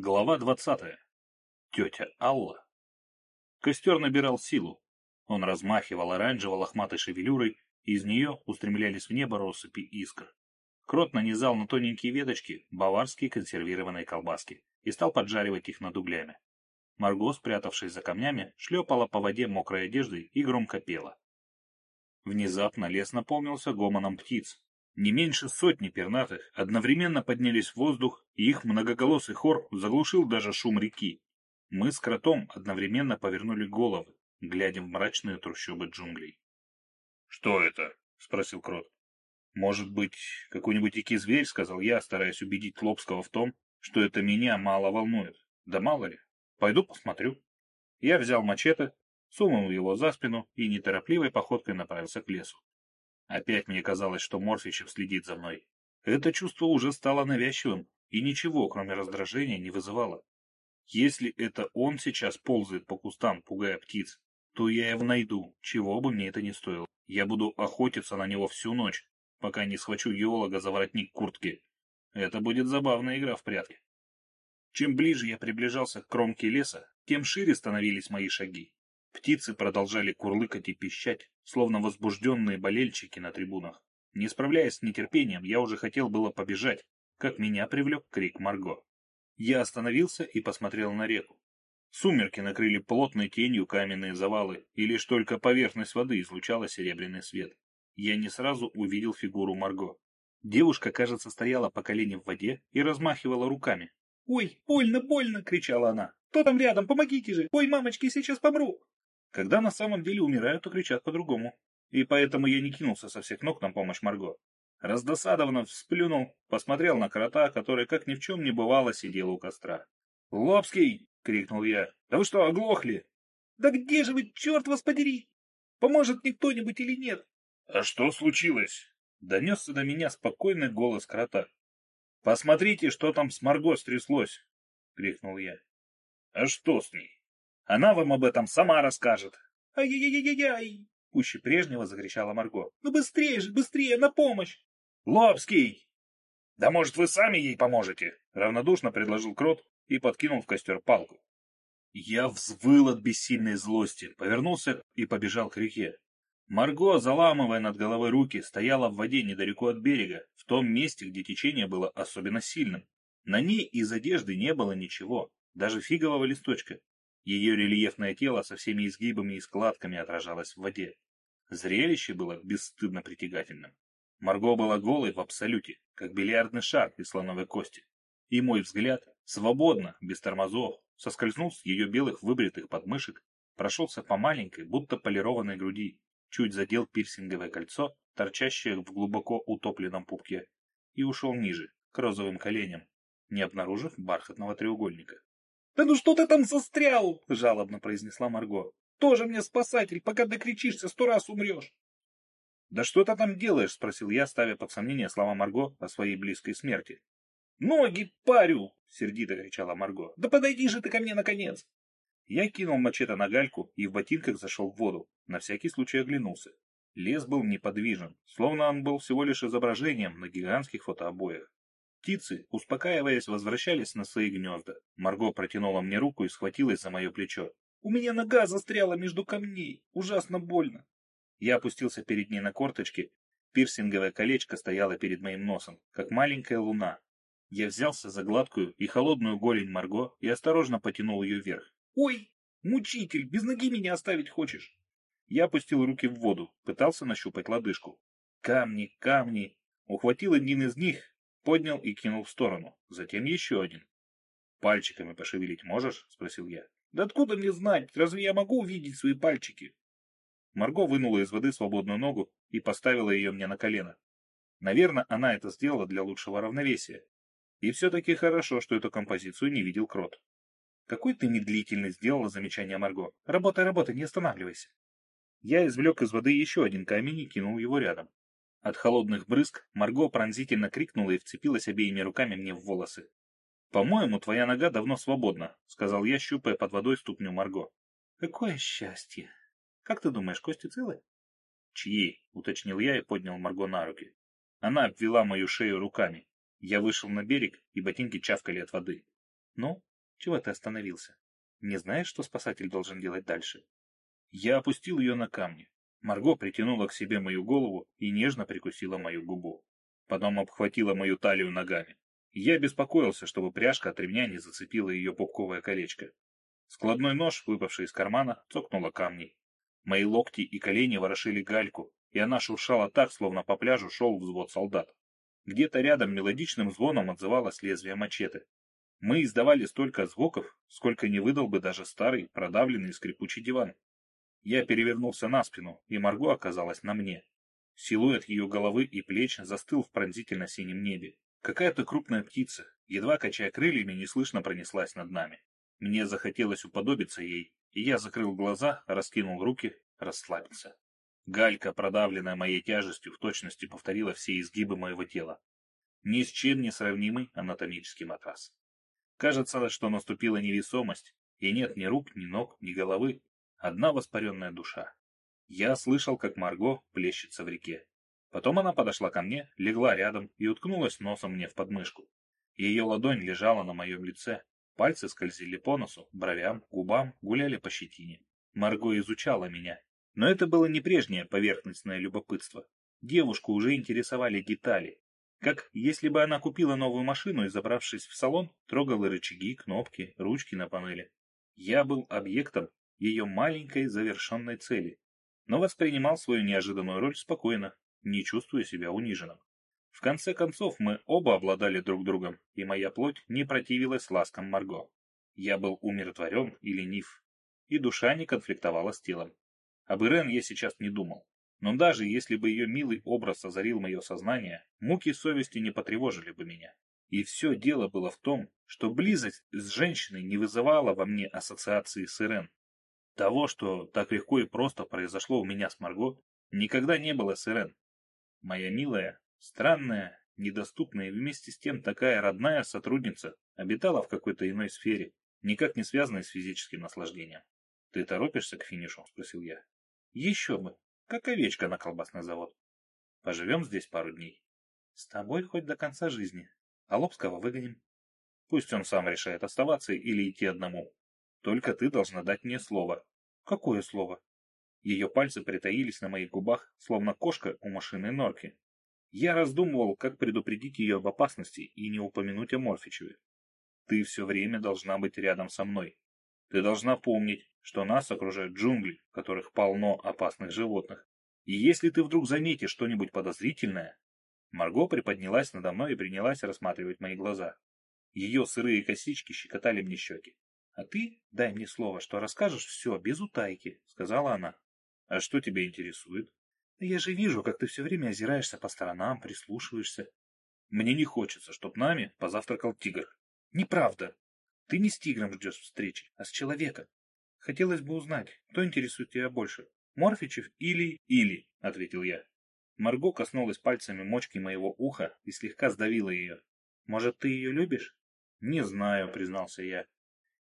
Глава двадцатая. Тетя Алла. Костер набирал силу. Он размахивал оранжево-лохматой шевелюрой, и из нее устремлялись в небо россыпи искр. Крот нанизал на тоненькие веточки баварские консервированные колбаски и стал поджаривать их над углями. Марго, спрятавшись за камнями, шлепала по воде мокрой одеждой и громко пела. Внезапно лес наполнился гомоном птиц, не меньше сотни пернатых одновременно поднялись в воздух, и их многоголосый хор заглушил даже шум реки. Мы с кротом одновременно повернули головы, глядя в мрачные трущобы джунглей. — Что это? — спросил крот. — Может быть, какой-нибудь дикий зверь, — сказал я, стараясь убедить Лобского в том, что это меня мало волнует. Да мало ли. Пойду посмотрю. Я взял мачете, сунул его за спину и неторопливой походкой направился к лесу. Опять мне казалось, что Морфичев следит за мной. Это чувство уже стало навязчивым и ничего, кроме раздражения, не вызывало. Если это он сейчас ползает по кустам, пугая птиц, то я его найду, чего бы мне это ни стоило. Я буду охотиться на него всю ночь, пока не схвачу геолога за воротник куртки. Это будет забавная игра в прятки. Чем ближе я приближался к кромке леса, тем шире становились мои шаги. Птицы продолжали курлыкать и пищать, словно возбужденные болельщики на трибунах. Не справляясь с нетерпением, я уже хотел было побежать, как меня привлек крик Марго. Я остановился и посмотрел на реку. Сумерки накрыли плотной тенью каменные завалы, и лишь только поверхность воды излучала серебряный свет. Я не сразу увидел фигуру Марго. Девушка, кажется, стояла по колени в воде и размахивала руками. «Ой, больно, больно!» — кричала она. «Кто там рядом? Помогите же! Ой, мамочки, сейчас помру!» Когда на самом деле умирают, то кричат по-другому. И поэтому я не кинулся со всех ног на помощь Марго. Раздосадованно всплюнул, посмотрел на крота, который, как ни в чем не бывало, сидел у костра. «Лобский!» — крикнул я. «Да вы что, оглохли?» «Да где же вы, черт вас подери! Поможет мне кто-нибудь или нет?» «А что случилось?» — донесся до меня спокойный голос крота. «Посмотрите, что там с Марго стряслось!» — крикнул я. «А что с ней?» Она вам об этом сама расскажет. Ай-яй-яй-яй! Пуще прежнего закричала Марго. Ну быстрее же, быстрее, на помощь! Лобский! Да может вы сами ей поможете? Равнодушно предложил Крот и подкинул в костер палку. Я взвыл от бессильной злости, повернулся и побежал к реке. Марго, заламывая над головой руки, стояла в воде недалеко от берега, в том месте, где течение было особенно сильным. На ней из одежды не было ничего, даже фигового листочка. Ее рельефное тело со всеми изгибами и складками отражалось в воде. Зрелище было бесстыдно притягательным. Марго была голой в абсолюте, как бильярдный шар из слоновой кости. И мой взгляд, свободно, без тормозов, соскользнул с ее белых выбритых подмышек, прошелся по маленькой, будто полированной груди, чуть задел пирсинговое кольцо, торчащее в глубоко утопленном пупке, и ушел ниже, к розовым коленям, не обнаружив бархатного треугольника. «Да ну что ты там застрял?» — жалобно произнесла Марго. «Тоже мне спасатель, пока докричишься, сто раз умрешь». «Да что ты там делаешь?» — спросил я, ставя под сомнение слова Марго о своей близкой смерти. «Ноги парю!» — сердито кричала Марго. «Да подойди же ты ко мне, наконец!» Я кинул мачете на гальку и в ботинках зашел в воду. На всякий случай оглянулся. Лес был неподвижен, словно он был всего лишь изображением на гигантских фотообоях. Птицы, успокаиваясь, возвращались на свои гнезда. Марго протянула мне руку и схватилась за мое плечо. «У меня нога застряла между камней. Ужасно больно». Я опустился перед ней на корточки. Пирсинговое колечко стояло перед моим носом, как маленькая луна. Я взялся за гладкую и холодную голень Марго и осторожно потянул ее вверх. «Ой, мучитель, без ноги меня оставить хочешь?» Я опустил руки в воду, пытался нащупать лодыжку. Камни, камни. Ухватил один из них поднял и кинул в сторону, затем еще один. «Пальчиками пошевелить можешь?» — спросил я. «Да откуда мне знать? Разве я могу увидеть свои пальчики?» Марго вынула из воды свободную ногу и поставила ее мне на колено. Наверное, она это сделала для лучшего равновесия. И все-таки хорошо, что эту композицию не видел Крот. «Какой ты медлительный!» — сделала замечание Марго. «Работай, работай, не останавливайся!» Я извлек из воды еще один камень и кинул его рядом. От холодных брызг Марго пронзительно крикнула и вцепилась обеими руками мне в волосы. «По-моему, твоя нога давно свободна», — сказал я, щупая под водой ступню Марго. «Какое счастье! Как ты думаешь, кости целы?» «Чьи?» — уточнил я и поднял Марго на руки. Она обвела мою шею руками. Я вышел на берег, и ботинки чавкали от воды. Ну, чего ты остановился? Не знаешь, что спасатель должен делать дальше? Я опустил ее на камни. Марго притянула к себе мою голову и нежно прикусила мою губу. Потом обхватила мою талию ногами. Я беспокоился, чтобы пряжка от ремня не зацепила ее пупковое колечко. Складной нож, выпавший из кармана, цокнула камней. Мои локти и колени ворошили гальку, и она шуршала так, словно по пляжу шел взвод солдат. Где-то рядом мелодичным звоном отзывалось лезвие мачете. Мы издавали столько звуков, сколько не выдал бы даже старый, продавленный скрипучий диван. Я перевернулся на спину, и Марго оказалась на мне. Силуэт ее головы и плеч застыл в пронзительно-синем небе. Какая-то крупная птица, едва качая крыльями, неслышно пронеслась над нами. Мне захотелось уподобиться ей, и я закрыл глаза, раскинул руки, расслабился. Галька, продавленная моей тяжестью, в точности повторила все изгибы моего тела. Ни с чем не сравнимый анатомический матрас. Кажется, что наступила невесомость, и нет ни рук, ни ног, ни головы, одна воспаренная душа. Я слышал, как Марго плещется в реке. Потом она подошла ко мне, легла рядом и уткнулась носом мне в подмышку. Ее ладонь лежала на моем лице, пальцы скользили по носу, бровям, губам, гуляли по щетине. Марго изучала меня. Но это было не прежнее поверхностное любопытство. Девушку уже интересовали детали, как если бы она купила новую машину и, забравшись в салон, трогала рычаги, кнопки, ручки на панели. Я был объектом ее маленькой завершенной цели, но воспринимал свою неожиданную роль спокойно, не чувствуя себя униженным. В конце концов, мы оба обладали друг другом, и моя плоть не противилась ласкам Марго. Я был умиротворен и ленив, и душа не конфликтовала с телом. Об Ирен я сейчас не думал. Но даже если бы ее милый образ озарил мое сознание, муки совести не потревожили бы меня. И все дело было в том, что близость с женщиной не вызывала во мне ассоциации с Ирен. Того, что так легко и просто произошло у меня с Марго, никогда не было с Ирен. Моя милая, странная, недоступная и вместе с тем такая родная сотрудница обитала в какой-то иной сфере, никак не связанной с физическим наслаждением. — Ты торопишься к финишу? — спросил я. — Еще бы. Как овечка на колбасный завод. Поживем здесь пару дней. С тобой хоть до конца жизни. А Лобского выгоним. Пусть он сам решает, оставаться или идти одному. Только ты должна дать мне слово. Какое слово? Ее пальцы притаились на моих губах, словно кошка у машины норки. Я раздумывал, как предупредить ее об опасности и не упомянуть о Морфичеве. Ты все время должна быть рядом со мной. Ты должна помнить, что нас окружают джунгли, в которых полно опасных животных. И если ты вдруг заметишь что-нибудь подозрительное... Марго приподнялась надо мной и принялась рассматривать мои глаза. Ее сырые косички щекотали мне щеки. — А ты дай мне слово, что расскажешь все без утайки, — сказала она. — А что тебя интересует? — Я же вижу, как ты все время озираешься по сторонам, прислушиваешься. Мне не хочется, чтоб нами позавтракал тигр. — Неправда. Ты не с тигром ждешь встречи, а с человеком. Хотелось бы узнать, кто интересует тебя больше, Морфичев или... Или, ответил я. Марго коснулась пальцами мочки моего уха и слегка сдавила ее. Может, ты ее любишь? Не знаю, признался я.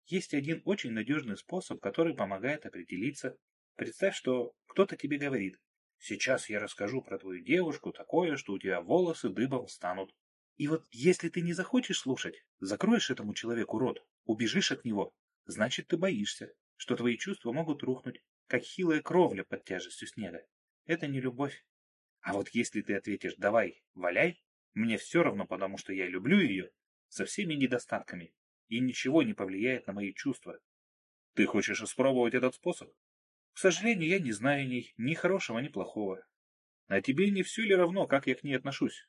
Есть один очень надежный способ, который помогает определиться. Представь, что кто-то тебе говорит. Сейчас я расскажу про твою девушку такое, что у тебя волосы дыбом встанут. И вот если ты не захочешь слушать, закроешь этому человеку рот, убежишь от него, значит ты боишься, что твои чувства могут рухнуть, как хилая кровля под тяжестью снега. Это не любовь. А вот если ты ответишь «давай, валяй», мне все равно, потому что я люблю ее, со всеми недостатками, и ничего не повлияет на мои чувства. Ты хочешь испробовать этот способ? К сожалению, я не знаю ней ни хорошего, ни плохого. А тебе не все ли равно, как я к ней отношусь?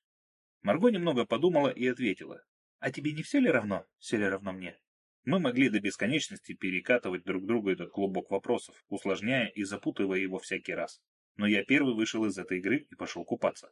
Марго немного подумала и ответила. «А тебе не все ли равно? Все ли равно мне?» Мы могли до бесконечности перекатывать друг другу этот клубок вопросов, усложняя и запутывая его всякий раз. Но я первый вышел из этой игры и пошел купаться.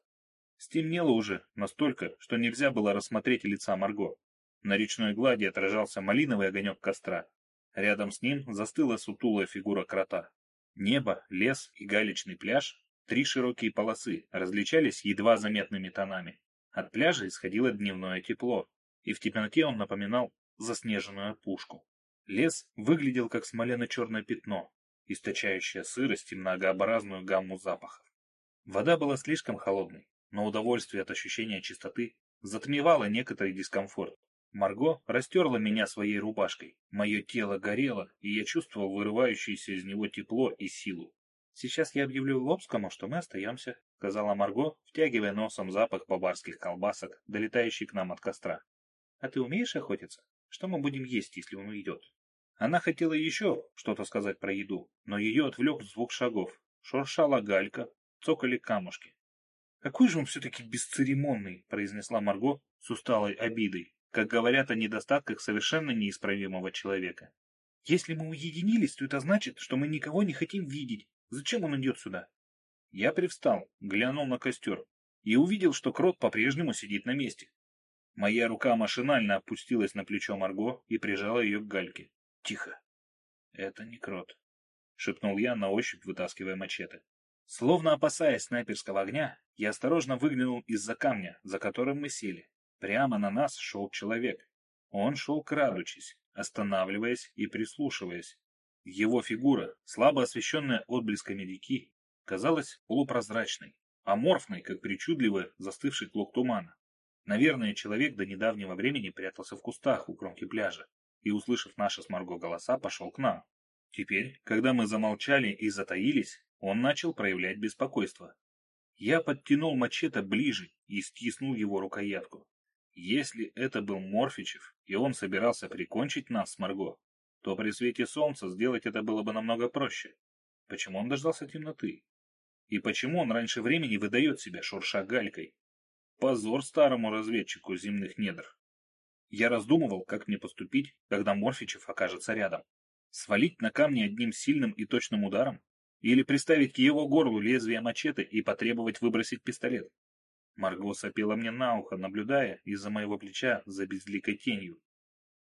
Стемнело уже настолько, что нельзя было рассмотреть лица Марго. На речной глади отражался малиновый огонек костра. Рядом с ним застыла сутулая фигура крота. Небо, лес и галечный пляж, три широкие полосы, различались едва заметными тонами. От пляжа исходило дневное тепло, и в темноте он напоминал заснеженную пушку. Лес выглядел как смолено-черное пятно, источающее сырость и многообразную гамму запахов. Вода была слишком холодной, но удовольствие от ощущения чистоты затмевало некоторый дискомфорт. Марго растерла меня своей рубашкой. Мое тело горело, и я чувствовал вырывающееся из него тепло и силу. «Сейчас я объявлю Лобскому, что мы остаемся», — сказала Марго, втягивая носом запах баварских колбасок, долетающий к нам от костра. «А ты умеешь охотиться? Что мы будем есть, если он уйдет?» Она хотела еще что-то сказать про еду, но ее отвлек звук шагов. Шуршала галька, цокали камушки. «Какой же он все-таки бесцеремонный!» — произнесла Марго с усталой обидой как говорят о недостатках совершенно неисправимого человека. Если мы уединились, то это значит, что мы никого не хотим видеть. Зачем он идет сюда? Я привстал, глянул на костер и увидел, что крот по-прежнему сидит на месте. Моя рука машинально опустилась на плечо Марго и прижала ее к гальке. Тихо. Это не крот, шепнул я на ощупь, вытаскивая мачете. Словно опасаясь снайперского огня, я осторожно выглянул из-за камня, за которым мы сели. Прямо на нас шел человек. Он шел крадучись, останавливаясь и прислушиваясь. Его фигура, слабо освещенная отблесками реки, казалась полупрозрачной, аморфной, как причудливо застывший клок тумана. Наверное, человек до недавнего времени прятался в кустах у кромки пляжа и, услышав наши с Марго голоса, пошел к нам. Теперь, когда мы замолчали и затаились, он начал проявлять беспокойство. Я подтянул мачете ближе и стиснул его рукоятку. Если это был Морфичев, и он собирался прикончить нас с Марго, то при свете солнца сделать это было бы намного проще. Почему он дождался темноты? И почему он раньше времени выдает себя, шурша галькой? Позор старому разведчику земных недр. Я раздумывал, как мне поступить, когда Морфичев окажется рядом. Свалить на камни одним сильным и точным ударом? Или приставить к его горлу лезвие мачете и потребовать выбросить пистолет? Марго сопела мне на ухо, наблюдая из-за моего плеча за безликой тенью.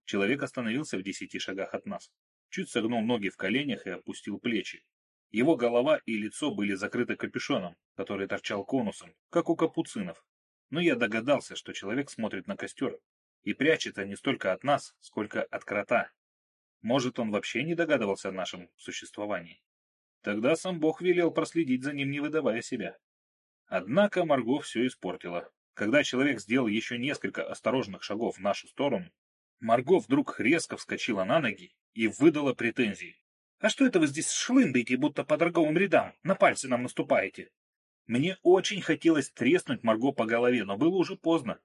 Человек остановился в десяти шагах от нас, чуть согнул ноги в коленях и опустил плечи. Его голова и лицо были закрыты капюшоном, который торчал конусом, как у капуцинов. Но я догадался, что человек смотрит на костер и прячется не столько от нас, сколько от крота. Может, он вообще не догадывался о нашем существовании. Тогда сам Бог велел проследить за ним, не выдавая себя. Однако Марго все испортила. Когда человек сделал еще несколько осторожных шагов в нашу сторону, Марго вдруг резко вскочила на ноги и выдала претензии. «А что это вы здесь шлындаете, будто по торговым рядам, на пальцы нам наступаете?» Мне очень хотелось треснуть Марго по голове, но было уже поздно.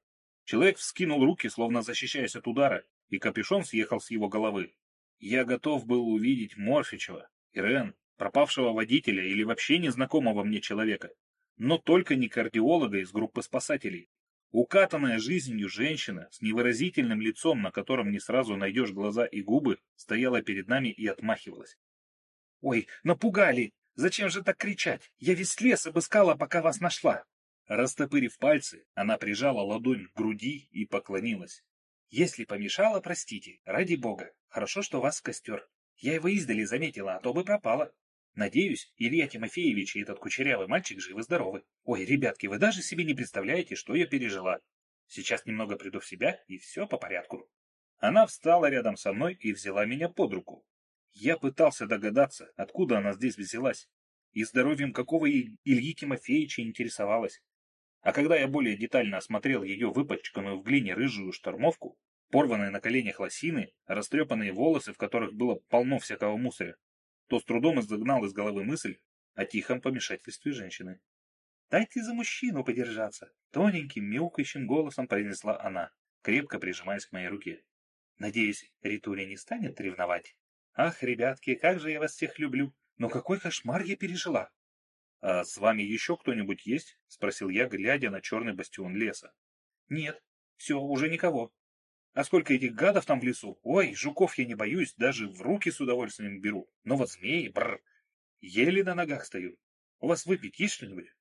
Человек вскинул руки, словно защищаясь от удара, и капюшон съехал с его головы. Я готов был увидеть Морфичева, Ирен, пропавшего водителя или вообще незнакомого мне человека но только не кардиолога из группы спасателей. Укатанная жизнью женщина с невыразительным лицом, на котором не сразу найдешь глаза и губы, стояла перед нами и отмахивалась. «Ой, напугали! Зачем же так кричать? Я весь лес обыскала, пока вас нашла!» Растопырив пальцы, она прижала ладонь к груди и поклонилась. «Если помешала, простите, ради бога. Хорошо, что вас в костер. Я его издали заметила, а то бы пропала. Надеюсь, Илья Тимофеевич и этот кучерявый мальчик живы-здоровы. Ой, ребятки, вы даже себе не представляете, что я пережила. Сейчас немного приду в себя, и все по порядку. Она встала рядом со мной и взяла меня под руку. Я пытался догадаться, откуда она здесь взялась, и здоровьем какого Ильи Тимофеевича интересовалась. А когда я более детально осмотрел ее выпачканную в глине рыжую штормовку, порванные на коленях лосины, растрепанные волосы, в которых было полно всякого мусоря, то с трудом изогнал из головы мысль о тихом помешательстве женщины. «Дайте за мужчину подержаться!» — тоненьким, мяукающим голосом произнесла она, крепко прижимаясь к моей руке. «Надеюсь, Ритуля не станет ревновать? Ах, ребятки, как же я вас всех люблю! Но какой кошмар я пережила!» «А с вами еще кто-нибудь есть?» — спросил я, глядя на черный бастион леса. «Нет, все, уже никого. А сколько этих гадов там в лесу? Ой, жуков я не боюсь, даже в руки с удовольствием беру. Но вот змеи, бррр, еле на ногах стою. У вас выпить есть что-нибудь?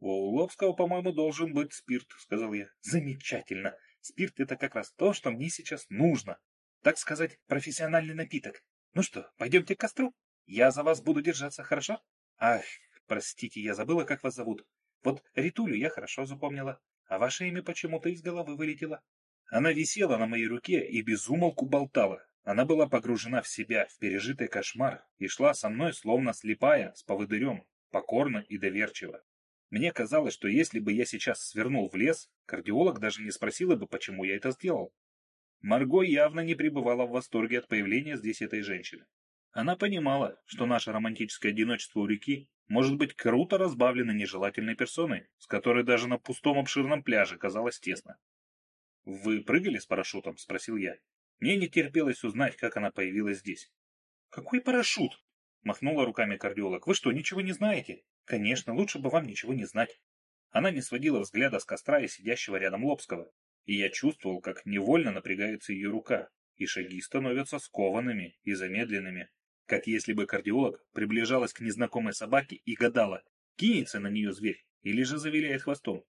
У Уловского, по-моему, должен быть спирт, сказал я. Замечательно. Спирт это как раз то, что мне сейчас нужно. Так сказать, профессиональный напиток. Ну что, пойдемте к костру? Я за вас буду держаться, хорошо? Ах, простите, я забыла, как вас зовут. Вот Ритулю я хорошо запомнила, а ваше имя почему-то из головы вылетело. Она висела на моей руке и безумолку болтала. Она была погружена в себя, в пережитый кошмар, и шла со мной, словно слепая, с поводырем, покорно и доверчиво. Мне казалось, что если бы я сейчас свернул в лес, кардиолог даже не спросила бы, почему я это сделал. Марго явно не пребывала в восторге от появления здесь этой женщины. Она понимала, что наше романтическое одиночество у реки может быть круто разбавлено нежелательной персоной, с которой даже на пустом обширном пляже казалось тесно. «Вы прыгали с парашютом?» – спросил я. Мне не терпелось узнать, как она появилась здесь. «Какой парашют?» – махнула руками кардиолог. «Вы что, ничего не знаете?» «Конечно, лучше бы вам ничего не знать». Она не сводила взгляда с костра и сидящего рядом Лобского, и я чувствовал, как невольно напрягается ее рука, и шаги становятся скованными и замедленными, как если бы кардиолог приближалась к незнакомой собаке и гадала, кинется на нее зверь или же завиляет хвостом.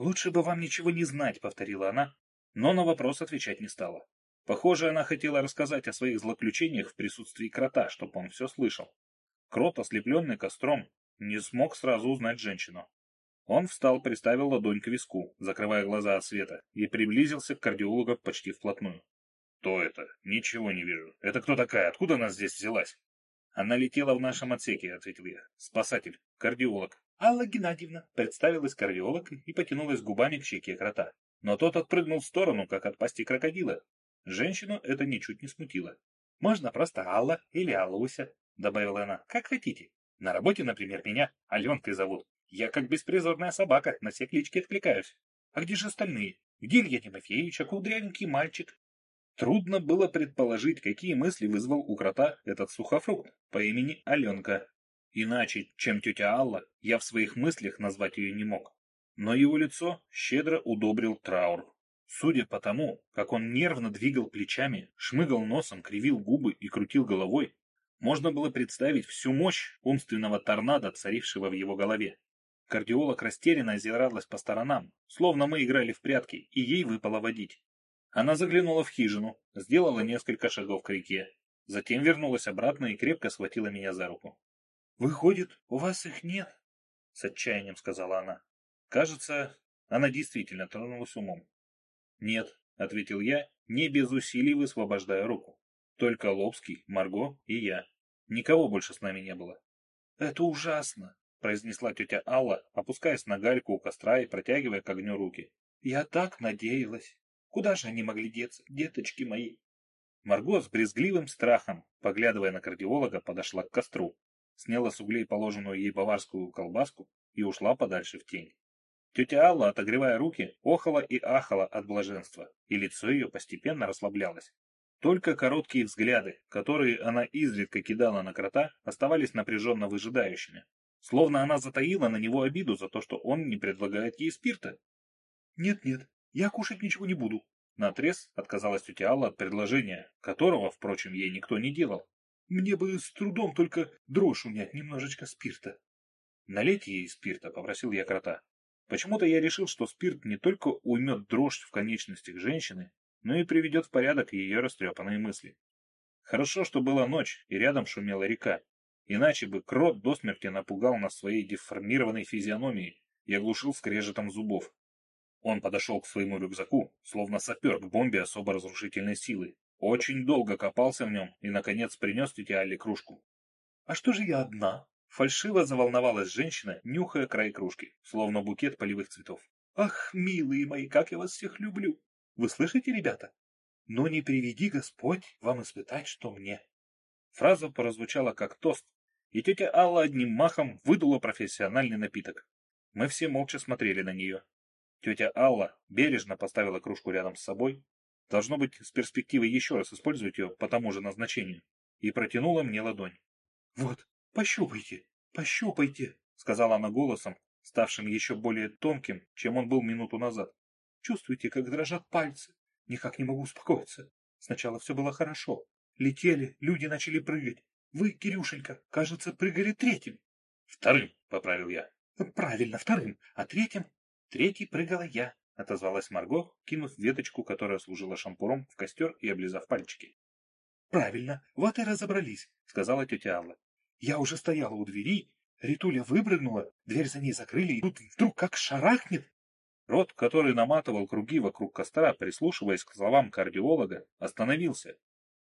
«Лучше бы вам ничего не знать», — повторила она, но на вопрос отвечать не стала. Похоже, она хотела рассказать о своих злоключениях в присутствии крота, чтобы он все слышал. Крот, ослепленный костром, не смог сразу узнать женщину. Он встал, приставил ладонь к виску, закрывая глаза от света, и приблизился к кардиологу почти вплотную. «Кто это? Ничего не вижу. Это кто такая? Откуда она здесь взялась?» «Она летела в нашем отсеке», — ответил я. «Спасатель. Кардиолог». «Алла Геннадьевна», — представилась кардиолог и потянулась губами к щеке крота. Но тот отпрыгнул в сторону, как от пасти крокодила, Женщину это ничуть не смутило. «Можно просто Алла или Аллуся», — добавила она, — «как хотите. На работе, например, меня Аленкой зовут. Я как беспризорная собака, на все клички откликаюсь. А где же остальные? Где Илья Тимофеевич, а кудрявенький мальчик?» Трудно было предположить, какие мысли вызвал у крота этот сухофрукт по имени Аленка. Иначе, чем тетя Алла, я в своих мыслях назвать ее не мог. Но его лицо щедро удобрил траур. Судя по тому, как он нервно двигал плечами, шмыгал носом, кривил губы и крутил головой, можно было представить всю мощь умственного торнадо, царившего в его голове. Кардиолог растерянно озиралась по сторонам, словно мы играли в прятки, и ей выпало водить. Она заглянула в хижину, сделала несколько шагов к реке, затем вернулась обратно и крепко схватила меня за руку. «Выходит, у вас их нет?» — с отчаянием сказала она. Кажется, она действительно тронулась умом. «Нет», — ответил я, не без усилий высвобождая руку. «Только Лобский, Марго и я. Никого больше с нами не было». «Это ужасно», — произнесла тетя Алла, опускаясь на гальку у костра и протягивая к огню руки. «Я так надеялась. Куда же они могли деться, деточки мои?» Марго с брезгливым страхом, поглядывая на кардиолога, подошла к костру, сняла с углей положенную ей баварскую колбаску и ушла подальше в тень. Тетя Алла, отогревая руки, охала и ахала от блаженства, и лицо ее постепенно расслаблялось. Только короткие взгляды, которые она изредка кидала на крота, оставались напряженно выжидающими. Словно она затаила на него обиду за то, что он не предлагает ей спирта. «Нет-нет, я кушать ничего не буду», — наотрез отказалась тетя Алла от предложения, которого, впрочем, ей никто не делал. «Мне бы с трудом только дрожь унять немножечко спирта». «Налейте ей спирта», — попросил я крота. Почему-то я решил, что спирт не только уймет дрожь в конечностях женщины, но и приведет в порядок ее растрепанные мысли. Хорошо, что была ночь, и рядом шумела река. Иначе бы крот до смерти напугал нас своей деформированной физиономией и оглушил скрежетом зубов. Он подошел к своему рюкзаку, словно сапер к бомбе особо разрушительной силы. Очень долго копался в нем и, наконец, принес тете Алле кружку. — А что же я одна? Фальшиво заволновалась женщина, нюхая край кружки, словно букет полевых цветов. «Ах, милые мои, как я вас всех люблю! Вы слышите, ребята? Но не приведи Господь вам испытать, что мне!» Фраза прозвучала как тост, и тетя Алла одним махом выдула профессиональный напиток. Мы все молча смотрели на нее. Тетя Алла бережно поставила кружку рядом с собой, должно быть, с перспективой еще раз использовать ее по тому же назначению, и протянула мне ладонь. «Вот, «Пощупайте, пощупайте», — сказала она голосом, ставшим еще более тонким, чем он был минуту назад. «Чувствуете, как дрожат пальцы? Никак не могу успокоиться. Сначала все было хорошо. Летели, люди начали прыгать. Вы, Кирюшенька, кажется, прыгали третьим». «Вторым», — поправил я. «Правильно, вторым. А третьим?» «Третий прыгала я», — отозвалась Марго, кинув веточку, которая служила шампуром, в костер и облизав пальчики. «Правильно, вот и разобрались», — сказала тетя Алла. Я уже стояла у двери, Ритуля выпрыгнула, дверь за ней закрыли, и тут вдруг как шарахнет. Рот, который наматывал круги вокруг костра, прислушиваясь к словам кардиолога, остановился.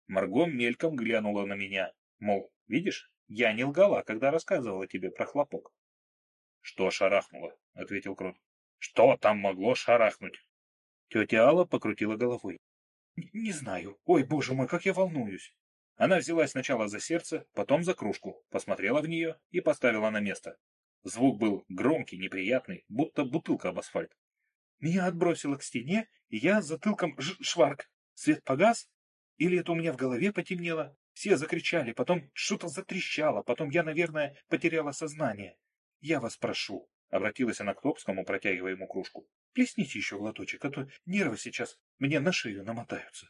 Марго мельком глянула на меня, мол, видишь, я не лгала, когда рассказывала тебе про хлопок. — Что шарахнуло? — ответил Крот. — Что там могло шарахнуть? Тетя Алла покрутила головой. — Не знаю. Ой, боже мой, как я волнуюсь. Она взялась сначала за сердце, потом за кружку, посмотрела в нее и поставила на место. Звук был громкий, неприятный, будто бутылка об асфальт. Меня отбросило к стене, и я затылком шварк. Свет погас? Или это у меня в голове потемнело? Все закричали, потом что-то затрещало, потом я, наверное, потеряла сознание. Я вас прошу, — обратилась она к Топскому, протягивая ему кружку. Плесните еще глоточек, а то нервы сейчас мне на шею намотаются.